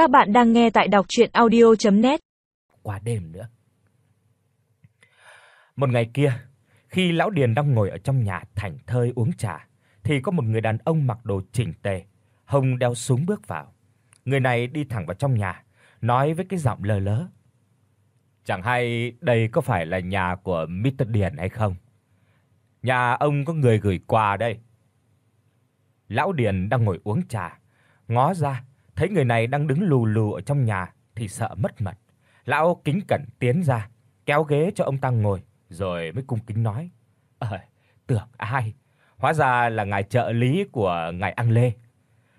Các bạn đang nghe tại đọc audio net Qua đêm nữa. Một ngày kia, khi lão Điền đang ngồi ở trong nhà thảnh thơi uống trà, thì có một người đàn ông mặc đồ chỉnh tề, hông đeo súng bước vào. Người này đi thẳng vào trong nhà, nói với cái giọng lơ lớ: "Chẳng hay đây có phải là nhà của Mr. Điền hay không? Nhà ông có người gửi quà đây." Lão Điền đang ngồi uống trà, ngó ra, thấy người này đang đứng lù lù ở trong nhà thì sợ mất mật. Lão kính cẩn tiến ra, kéo ghế cho ông ta ngồi, rồi mới cung kính nói: "Ờ, tưởng ai, hóa ra là ngài trợ lý của ngài Ang Lê.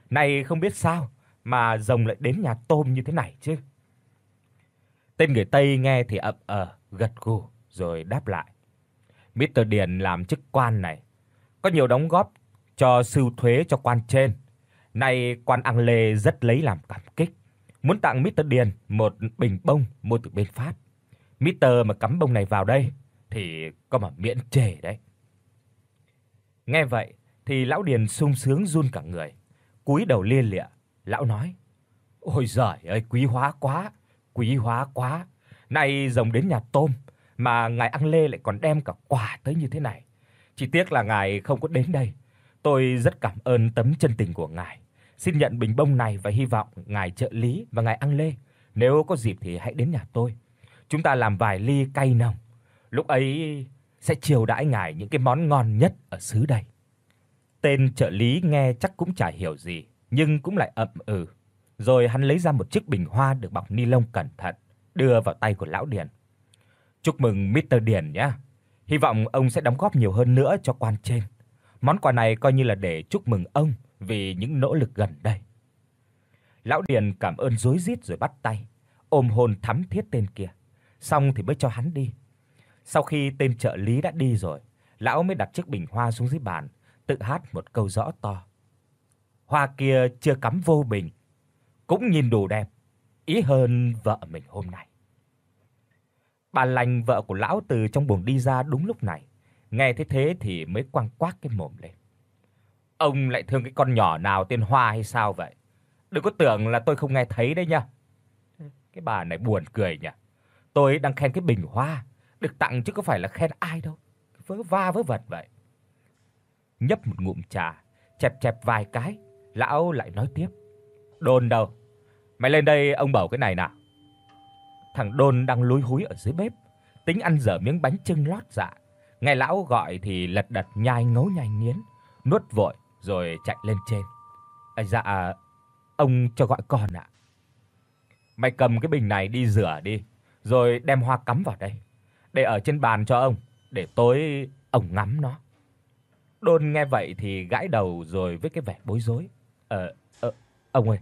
Này không biết sao mà rồng lại đến nhà tôm như thế này chứ?" Tên người Tây nghe thì ậm ờ, gật gù rồi đáp lại: "Mr. Điền làm chức quan này, có nhiều đóng góp cho sưu thuế cho quan trên. Nay quan Ang Lê rất lấy làm cảm kích, muốn tặng Mr. Điền một bình bông mua từ bên Pháp. Mr. mà cắm bông này vào đây thì có mà miễn chề đấy." Nghe vậy thì lão Điền sung sướng run cả người, cúi đầu lia lịa, lão nói: "Ôi giời ơi, quý hóa quá, quý hóa quá. Nay rồng đến nhà tôm mà ngài Ang Lê lại còn đem cả quà tới như thế này. Chỉ tiếc là ngài không có đến đây. Tôi rất cảm ơn tấm chân tình của ngài. Xin nhận bình bông này và hy vọng ngài trợ lý và ngài ăn Lê nếu có dịp thì hãy đến nhà tôi. Chúng ta làm vài ly cay nồng. Lúc ấy sẽ chiều đãi ngài những cái món ngon nhất ở xứ đây." Tên trợ lý nghe chắc cũng chả hiểu gì, nhưng cũng lại ậm ừ. Rồi hắn lấy ra một chiếc bình hoa được bọc ni lông cẩn thận, đưa vào tay của lão Điền. "Chúc mừng Mr. Điền nhé. Hy vọng ông sẽ đóng góp nhiều hơn nữa cho quan trên. Món quà này coi như là để chúc mừng ông vì những nỗ lực gần đây." Lão Điền cảm ơn rối rít rồi bắt tay, ôm hôn thắm thiết tên kia, xong thì mới cho hắn đi. Sau khi tên trợ lý đã đi rồi, lão mới đặt chiếc bình hoa xuống dưới bàn, tự hát một câu rõ to. Hoa kia chưa cắm vô bình, cũng nhìn đủ đẹp, ý hơn vợ mình hôm nay. Bà lành vợ của lão từ trong buồng đi ra đúng lúc này, nghe thấy thế thì mới quăng quác cái mồm lên. Ông lại thương cái con nhỏ nào tên Hoa hay sao vậy? Đừng có tưởng là tôi không nghe thấy đấy nha. Cái bà này buồn cười nhỉ. Tôi đang khen cái bình hoa, được tặng chứ có phải là khen ai đâu. Vớ va vớ vẩn vậy. Nhấp một ngụm trà, chẹp chẹp vài cái, lão lại nói tiếp. Đôn đâu? Mày lên đây ông bảo cái này nào. Thằng Đôn đang lúi húi ở dưới bếp, tính ăn dở miếng bánh chưng lót dạ. Nghe lão gọi thì lật đật nhai ngấu nhai nghiến, nuốt vội rồi chạy lên trên. À, dạ ông cho gọi con ạ. Mày cầm cái bình này đi rửa đi, rồi đem hoa cắm vào đây. Để ở trên bàn cho ông, để tối ông ngắm nó. Đôn nghe vậy thì gãi đầu rồi với cái vẻ bối rối. "Ờ ờ ông ơi,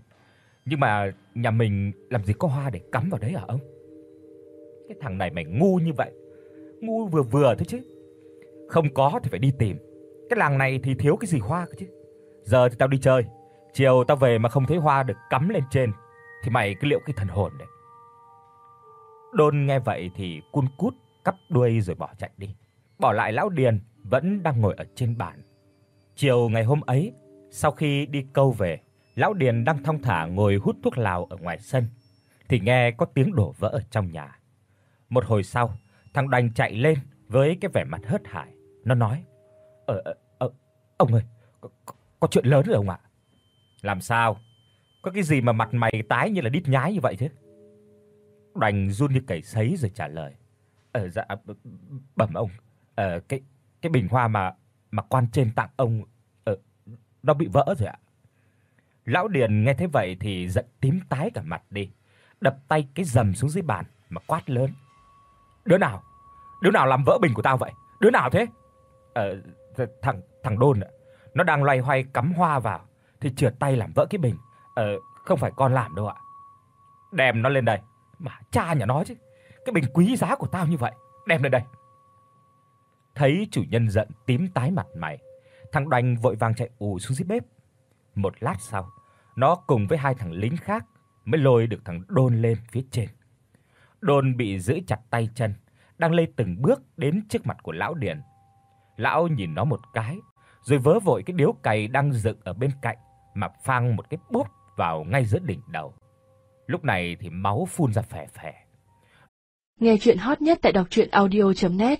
nhưng mà nhà mình làm gì có hoa để cắm vào đấy hả ông?" Cái thằng này mày ngu như vậy. Ngu vừa vừa thôi chứ. Không có thì phải đi tìm. Cái làng này thì thiếu cái gì hoa cơ chứ. Giờ thì tao đi chơi, chiều tao về mà không thấy hoa được cắm lên trên thì mày cứ liệu cái thần hồn đấy. Đôn nghe vậy thì cun cút cắp đuôi rồi bỏ chạy đi. Bỏ lại lão Điền vẫn đang ngồi ở trên bàn. Chiều ngày hôm ấy, sau khi đi câu về, lão Điền đang thong thả ngồi hút thuốc lào ở ngoài sân thì nghe có tiếng đổ vỡ ở trong nhà. Một hồi sau, thằng Đành chạy lên với cái vẻ mặt hớt hải, nó nói: ờ, "Ờ ờ ông ơi, có, có, có chuyện lớn rồi ông ạ." "Làm sao? Có cái gì mà mặt mày tái như là đít nhái như vậy thế?" Đành run như cầy sấy rồi trả lời: "Ờ dạ bẩm ông, ờ cái cái bình hoa mà mà quan trên tặng ông ờ nó bị vỡ rồi ạ." Lão Điền nghe thấy vậy thì giận tím tái cả mặt đi, đập tay cái rầm xuống dưới bàn mà quát lớn. "Đứa nào? Đứa nào làm vỡ bình của tao vậy? Đứa nào thế?" "Ờ thằng thằng Đôn ạ. Nó đang loay hoay cắm hoa vào thì trượt tay làm vỡ cái bình. Ờ không phải con làm đâu ạ." "Đem nó lên đây." Mà cha nhà nó chứ. Cái bình quý giá của tao như vậy, đem lên đây. Thấy chủ nhân giận tím tái mặt mày, thằng Đoành vội vàng chạy ù xuống dưới bếp. Một lát sau, nó cùng với hai thằng lính khác mới lôi được thằng Đôn lên phía trên. Đôn bị giữ chặt tay chân, đang lê từng bước đến trước mặt của lão Điền. Lão nhìn nó một cái, rồi vớ vội cái điếu cày đang dựng ở bên cạnh mà phang một cái bốp vào ngay giữa đỉnh đầu. Lúc này thì máu phun ra phè phè. Nghe truyện hot nhất tại doctruyenaudio.net